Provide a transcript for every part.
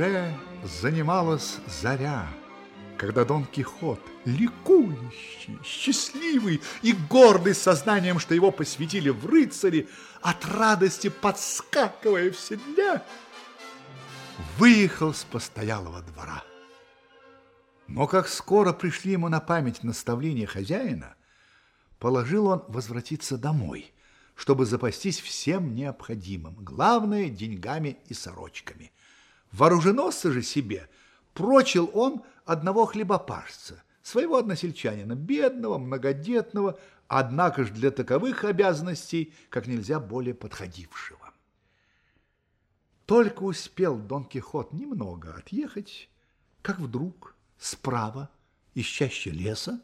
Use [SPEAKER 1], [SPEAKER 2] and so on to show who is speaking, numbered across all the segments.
[SPEAKER 1] Уже занималась заря, когда Дон Кихот, ликующий, счастливый и гордый сознанием, что его посвятили в рыцари, от радости подскакивая в седле, выехал с постоялого двора. Но как скоро пришли ему на память наставления хозяина, положил он возвратиться домой, чтобы запастись всем необходимым, главное – деньгами и сорочками. Вооруженосца же себе прочил он одного хлебопашца, своего односельчанина, бедного, многодетного, однако же для таковых обязанностей как нельзя более подходившего. Только успел Дон Кихот немного отъехать, как вдруг справа, из чаще леса,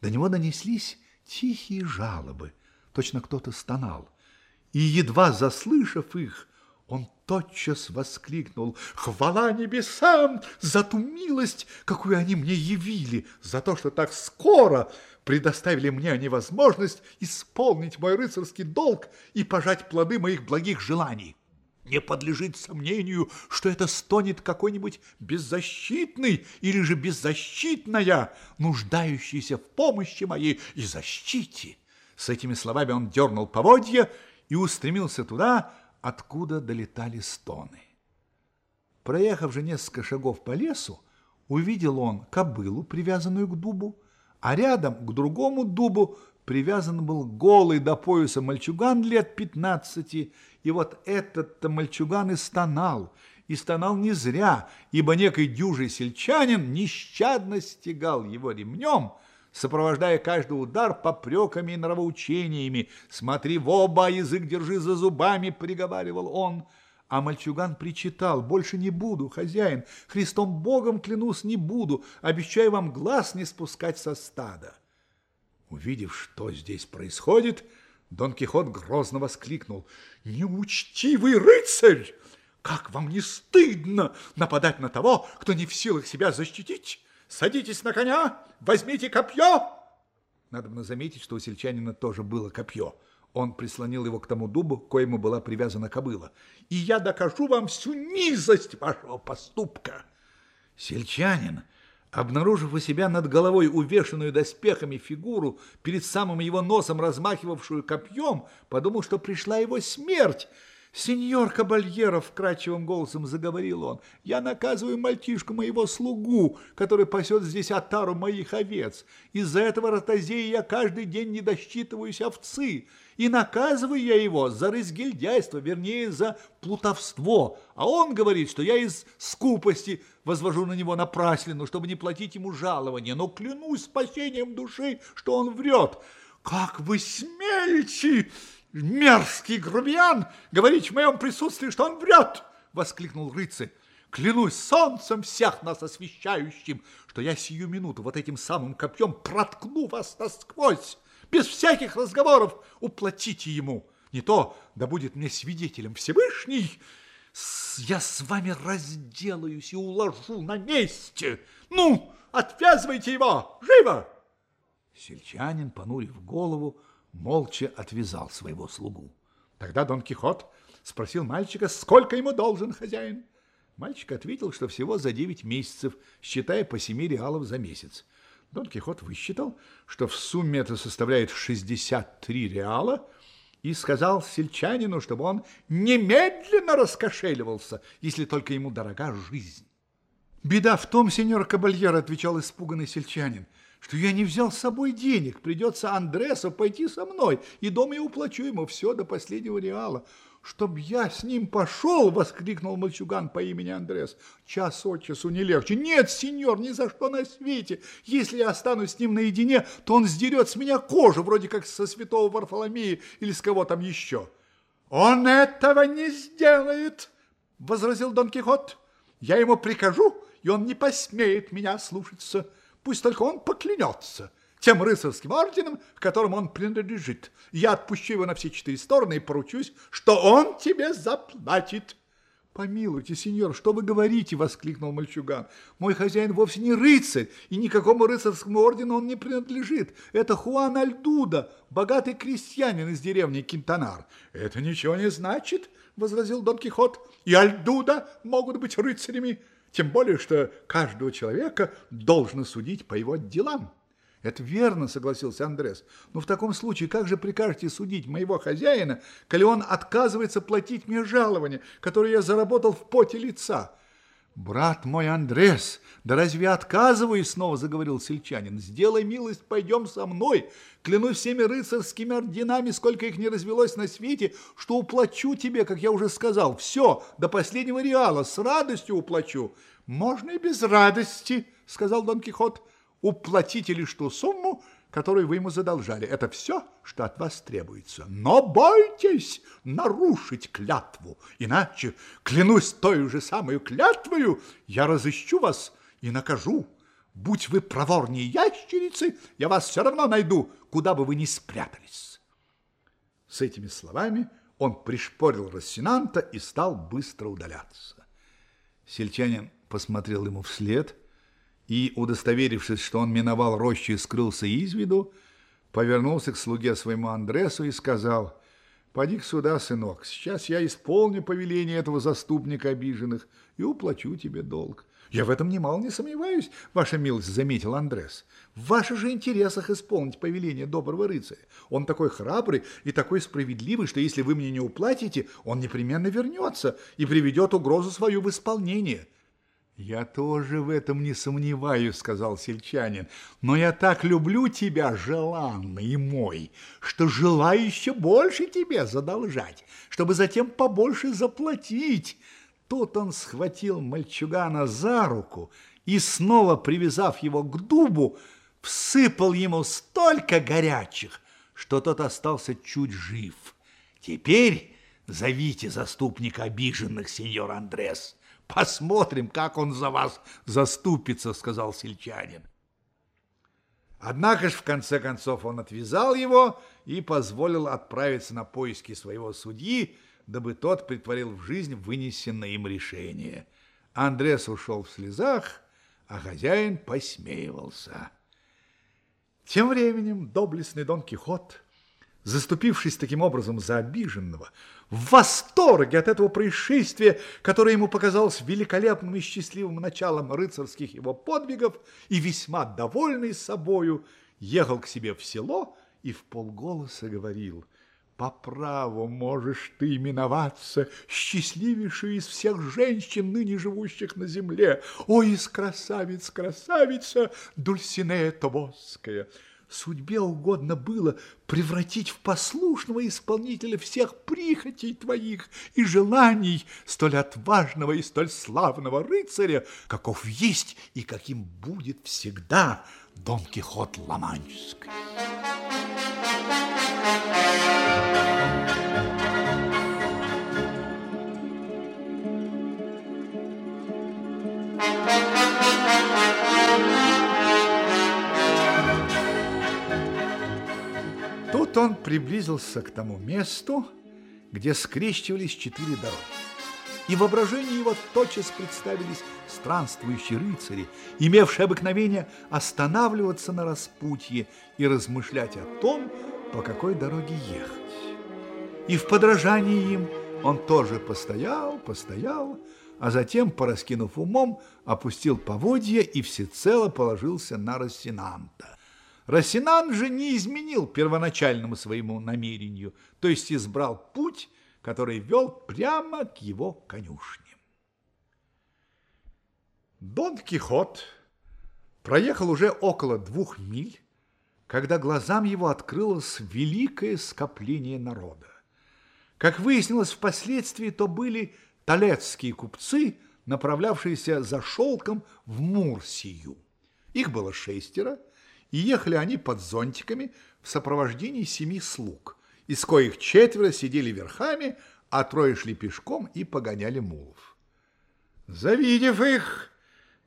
[SPEAKER 1] до него донеслись тихие жалобы, точно кто-то стонал. И, едва заслышав их, он тотчас воскликнул «Хвала небесам за ту милость, какую они мне явили, за то, что так скоро предоставили мне невозможность исполнить мой рыцарский долг и пожать плоды моих благих желаний». Не подлежит сомнению, что это стонет какой-нибудь беззащитный или же беззащитная, нуждающийся в помощи моей и защите. С этими словами он дернул поводья и устремился туда, откуда долетали стоны. Проехав же несколько шагов по лесу, увидел он кобылу, привязанную к дубу, а рядом к другому дубу привязан был голый до пояса мальчуган лет пятнадцати и вот этот-то мальчуган и стонал, и стонал не зря, ибо некий дюжий сельчанин нещадно стегал его ремнем, сопровождая каждый удар попреками и нравоучениями. «Смотри в оба, язык держи за зубами!» — приговаривал он. А мальчуган причитал, «Больше не буду, хозяин, Христом Богом клянусь, не буду, обещаю вам глаз не спускать со стада». Увидев, что здесь происходит, — Дон Кихот грозно воскликнул. «Неучтивый рыцарь! Как вам не стыдно нападать на того, кто не в силах себя защитить? Садитесь на коня, возьмите копье!» Надо бы заметить, что у сельчанина тоже было копье. Он прислонил его к тому дубу, к коему была привязана кобыла. «И я докажу вам всю низость вашего поступка!» Сельчанин обнаружив у себя над головой увешанную доспехами фигуру, перед самым его носом размахивавшую копьем, подумал, что пришла его смерть. «Сеньор Кабальеро!» — вкрадчивым голосом заговорил он. «Я наказываю мальчишку моего слугу, который пасет здесь отару моих овец. Из-за этого ротозея я каждый день не досчитываюсь овцы, и наказываю я его за разгильдяйство, вернее, за плутовство. А он говорит, что я из скупости возвожу на него напраслину, чтобы не платить ему жалования, но клянусь спасением души, что он врет. Как вы смеете!» Мерзкий грубиян, говорить в моем присутствии, что он врет!» — воскликнул рыцарь. «Клянусь солнцем всех нас освещающим, что я сию минуту вот этим самым копьем проткну вас насквозь, без всяких разговоров уплатите ему. Не то, да будет мне свидетелем Всевышний, я с вами разделаюсь и уложу на месте. Ну, отвязывайте его, живо!» Сельчанин, понурив голову, молча отвязал своего слугу. Тогда Дон Кихот спросил мальчика, сколько ему должен хозяин. Мальчик ответил, что всего за девять месяцев, считая по семи реалов за месяц. Дон Кихот высчитал, что в сумме это составляет 63 реала, и сказал сельчанину, чтобы он немедленно раскошеливался, если только ему дорога жизнь. «Беда в том, сеньор Кабальер», — отвечал испуганный сельчанин, — что я не взял с собой денег. Придется Андресу пойти со мной, и дома я уплачу ему все до последнего реала. «Чтоб я с ним пошел!» — воскликнул мальчуган по имени Андрес. «Час от часу не легче. Нет, сеньор, ни за что на свете. Если я останусь с ним наедине, то он сдерет с меня кожу, вроде как со святого Варфоломея или с кого там еще». «Он этого не сделает!» — возразил Дон Кихот. «Я ему прикажу, и он не посмеет меня слушаться». Пусть только он поклянется тем рыцарским орденом, к которому он принадлежит. Я отпущу его на все четыре стороны и поручусь, что он тебе заплатит. «Помилуйте, сеньор, что вы говорите?» – воскликнул мальчуган. «Мой хозяин вовсе не рыцарь, и никакому рыцарскому ордену он не принадлежит. Это Хуан Альдуда, богатый крестьянин из деревни Кинтанар». «Это ничего не значит», – возразил Дон Кихот. «И Альдуда могут быть рыцарями, тем более, что каждого человека должно судить по его делам». Это верно, согласился Андрес. Но в таком случае как же прикажете судить моего хозяина, коли он отказывается платить мне жалование, которое я заработал в поте лица? Брат мой Андрес, да разве отказываюсь, снова заговорил сельчанин. Сделай милость, пойдем со мной. Клянусь всеми рыцарскими орденами, сколько их не развелось на свете, что уплачу тебе, как я уже сказал, все, до последнего реала, с радостью уплачу. Можно и без радости, сказал Дон Кихот уплатите лишь ту сумму, которую вы ему задолжали. Это все, что от вас требуется. Но бойтесь нарушить клятву, иначе, клянусь той же самой клятвою, я разыщу вас и накажу. Будь вы проворнее ящерицы, я вас все равно найду, куда бы вы ни спрятались. С этими словами он пришпорил Рассенанта и стал быстро удаляться. Сельчанин посмотрел ему вслед – и, удостоверившись, что он миновал рощу и скрылся из виду, повернулся к слуге своему Андресу и сказал, «Поди сюда, сынок, сейчас я исполню повеление этого заступника обиженных и уплачу тебе долг». «Я в этом немало не сомневаюсь, ваша милость», — заметил Андрес. «В ваших же интересах исполнить повеление доброго рыцаря. Он такой храбрый и такой справедливый, что если вы мне не уплатите, он непременно вернется и приведет угрозу свою в исполнение». «Я тоже в этом не сомневаюсь», — сказал сельчанин, «но я так люблю тебя, желанный мой, что желаю еще больше тебе задолжать, чтобы затем побольше заплатить». Тут он схватил мальчугана за руку и, снова привязав его к дубу, всыпал ему столько горячих, что тот остался чуть жив. «Теперь зовите заступника обиженных, сеньор Андрес». Посмотрим, как он за вас заступится, сказал сельчанин. Однако ж, в конце концов, он отвязал его и позволил отправиться на поиски своего судьи, дабы тот притворил в жизнь вынесенное им решение. Андрес ушел в слезах, а хозяин посмеивался. Тем временем доблестный Дон Кихот, заступившись таким образом за обиженного, в восторге от этого происшествия, которое ему показалось великолепным и счастливым началом рыцарских его подвигов, и весьма довольный собою, ехал к себе в село и в полголоса говорил «По праву можешь ты именоваться счастливейшей из всех женщин, ныне живущих на земле, о, из красавиц красавица Дульсинея Тобосская!» Судьбе угодно было превратить в послушного исполнителя всех прихотей твоих и желаний столь отважного и столь славного рыцаря, каков есть и каким будет всегда Дон Кихот Ламанческий. Он приблизился к тому месту, где скрещивались четыре дороги. И в воображении его тотчас представились странствующие рыцари, имевшие обыкновение останавливаться на распутье и размышлять о том, по какой дороге ехать. И в подражании им он тоже постоял, постоял, а затем, пораскинув умом, опустил поводья и всецело положился на Рассенанта. Росинан же не изменил первоначальному своему намерению, то есть избрал путь, который вел прямо к его конюшне. Дон Кихот проехал уже около двух миль, когда глазам его открылось великое скопление народа. Как выяснилось впоследствии, то были талецкие купцы, направлявшиеся за шелком в Мурсию. Их было шестеро – и ехали они под зонтиками в сопровождении семи слуг, из коих четверо сидели верхами, а трое шли пешком и погоняли мулов. Завидев их,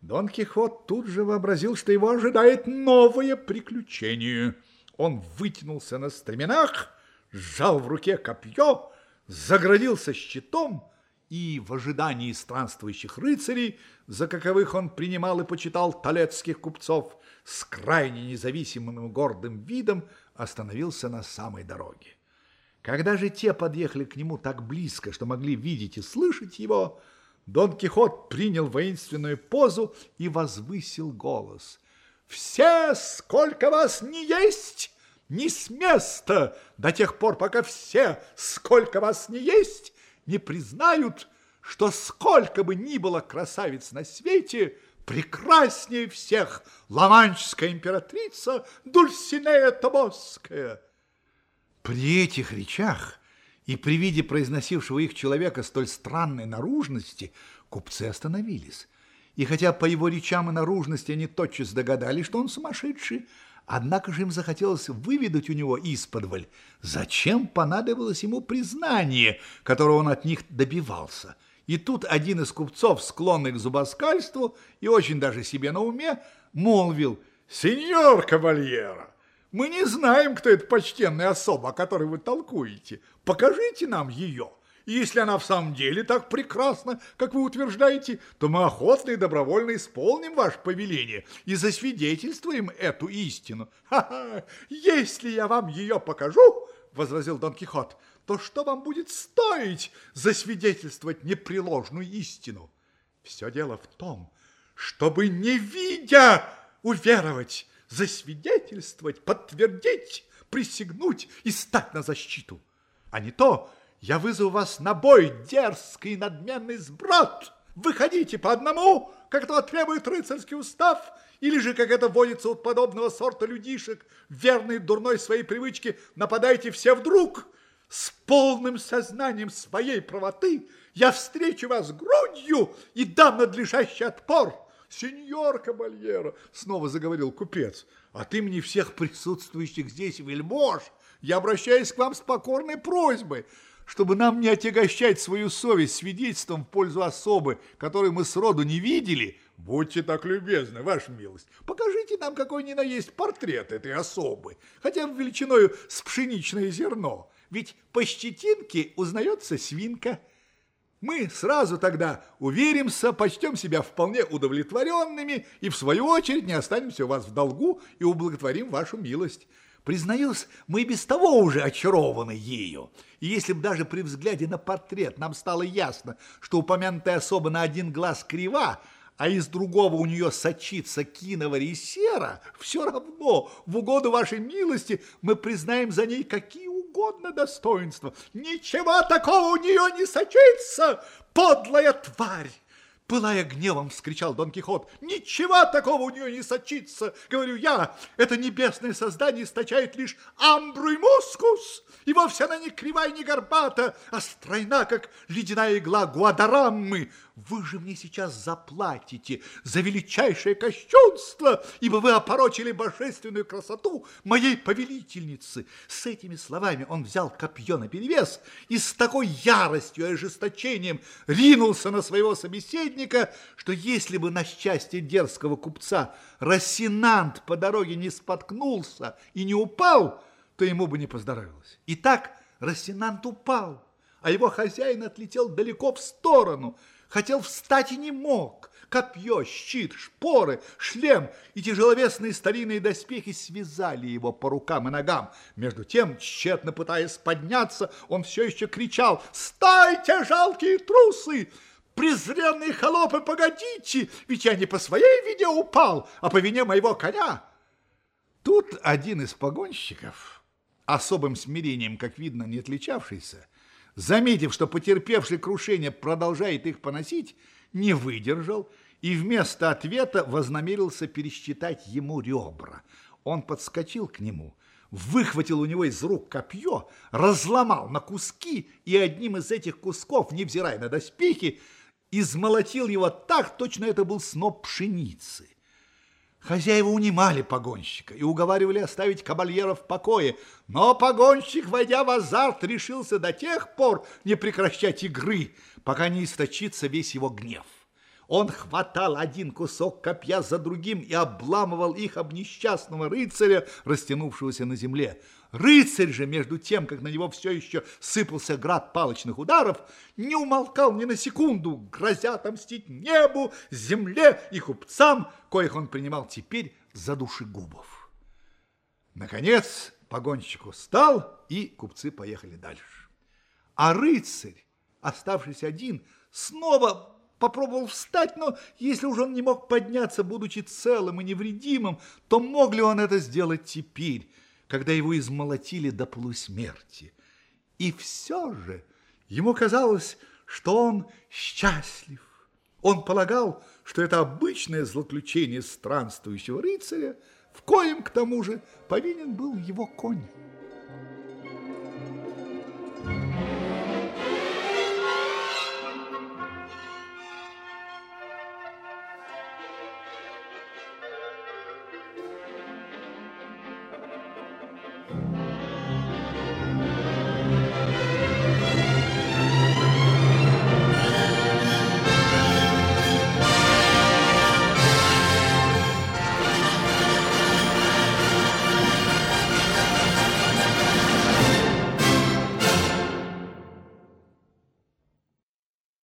[SPEAKER 1] Дон Кихот тут же вообразил, что его ожидает новое приключение. Он вытянулся на стременах, сжал в руке копье, заградился щитом и в ожидании странствующих рыцарей, за каковых он принимал и почитал талецких купцов, с крайне независимым и гордым видом остановился на самой дороге. Когда же те подъехали к нему так близко, что могли видеть и слышать его, Дон Кихот принял воинственную позу и возвысил голос. «Все, сколько вас не есть, не с места, до тех пор, пока все, сколько вас не есть, не признают, что сколько бы ни было красавиц на свете, прекраснее всех ламанчская императрица Дульсинея Тобосская». При этих речах и при виде произносившего их человека столь странной наружности купцы остановились. И хотя по его речам и наружности они тотчас догадались, что он сумасшедший, однако же им захотелось выведать у него исподволь, зачем понадобилось ему признание, которого он от них добивался. И тут один из купцов, склонный к зубоскальству и очень даже себе на уме, молвил «Сеньор Кавальера, мы не знаем, кто эта почтенная особа, о которой вы толкуете. Покажите нам ее. Если она в самом деле так прекрасна, как вы утверждаете, то мы охотно и добровольно исполним ваше повеление и засвидетельствуем эту истину. Ха-ха! Если я вам ее покажу, возразил Дон Кихот, то что вам будет стоить засвидетельствовать непреложную истину? Все дело в том, чтобы не видя уверовать засвидетельствовать, подтвердить, присягнуть и стать на защиту. А не то я вызову вас на бой, дерзкий надменный сброд. Выходите по одному, как этого требует рыцарский устав, или же, как это водится у подобного сорта людишек, верный дурной своей привычке, нападайте все вдруг. С полным сознанием своей правоты я встречу вас грудью и дам надлежащий отпор. «Сеньор Кабальеро!» — снова заговорил купец. «От имени всех присутствующих здесь вельмож я обращаюсь к вам с покорной просьбой, чтобы нам не отягощать свою совесть свидетельством в пользу особы, которую мы сроду не видели, будьте так любезны, ваша милость, покажите нам какой ни на есть портрет этой особы, хотя бы величиною с пшеничное зерно, ведь по щетинке узнается свинка». Мы сразу тогда уверимся, почтем себя вполне удовлетворенными и, в свою очередь, не останемся у вас в долгу и ублаготворим вашу милость. Признаюсь, мы и без того уже очарованы ею. И если бы даже при взгляде на портрет нам стало ясно, что упомянутая особа на один глаз крива, а из другого у нее сочится киноварь и сера, все равно в угоду вашей милости мы признаем за ней какие угодно достоинства. Ничего такого у нее не сочится, подлая тварь! Пылая гневом, вскричал Дон Кихот. «Ничего такого у нее не сочится, говорю я. Это небесное создание источает лишь амбру и мускус. И вовсе она не кривая, не горбата, а стройна, как ледяная игла Гуадараммы. Вы же мне сейчас заплатите за величайшее кощунство, ибо вы опорочили божественную красоту моей повелительницы. С этими словами он взял копье наперевес и с такой яростью и ожесточением ринулся на своего собеседника, что если бы на счастье дерзкого купца Рассенант по дороге не споткнулся и не упал, то ему бы не поздоровилось. Итак, Рассенант упал, а его хозяин отлетел далеко в сторону – хотел встать и не мог. Копье, щит, шпоры, шлем и тяжеловесные старинные доспехи связали его по рукам и ногам. Между тем, тщетно пытаясь подняться, он все еще кричал «Стойте, жалкие трусы!» Презренные холопы, погодите, ведь я не по своей вине упал, а по вине моего коня. Тут один из погонщиков, особым смирением, как видно, не отличавшийся, заметив, что потерпевший крушение продолжает их поносить, не выдержал и вместо ответа вознамерился пересчитать ему ребра. Он подскочил к нему, выхватил у него из рук копье, разломал на куски и одним из этих кусков, невзирая на доспехи, измолотил его так, точно это был сноп пшеницы. Хозяева унимали погонщика и уговаривали оставить кабальера в покое, но погонщик, войдя в азарт, решился до тех пор не прекращать игры, пока не источится весь его гнев. Он хватал один кусок копья за другим и обламывал их об несчастного рыцаря, растянувшегося на земле. Рыцарь же, между тем, как на него все еще сыпался град палочных ударов, не умолкал ни на секунду, грозя отомстить небу, земле и купцам, коих он принимал теперь за душегубов. Наконец погонщик устал, и купцы поехали дальше. А рыцарь, оставшись один, снова попробовал встать, но если уж он не мог подняться, будучи целым и невредимым, то мог ли он это сделать теперь, когда его измолотили до полусмерти? И все же ему казалось, что он счастлив. Он полагал, что это обычное злоключение странствующего рыцаря, в коем, к тому же, повинен был его конь.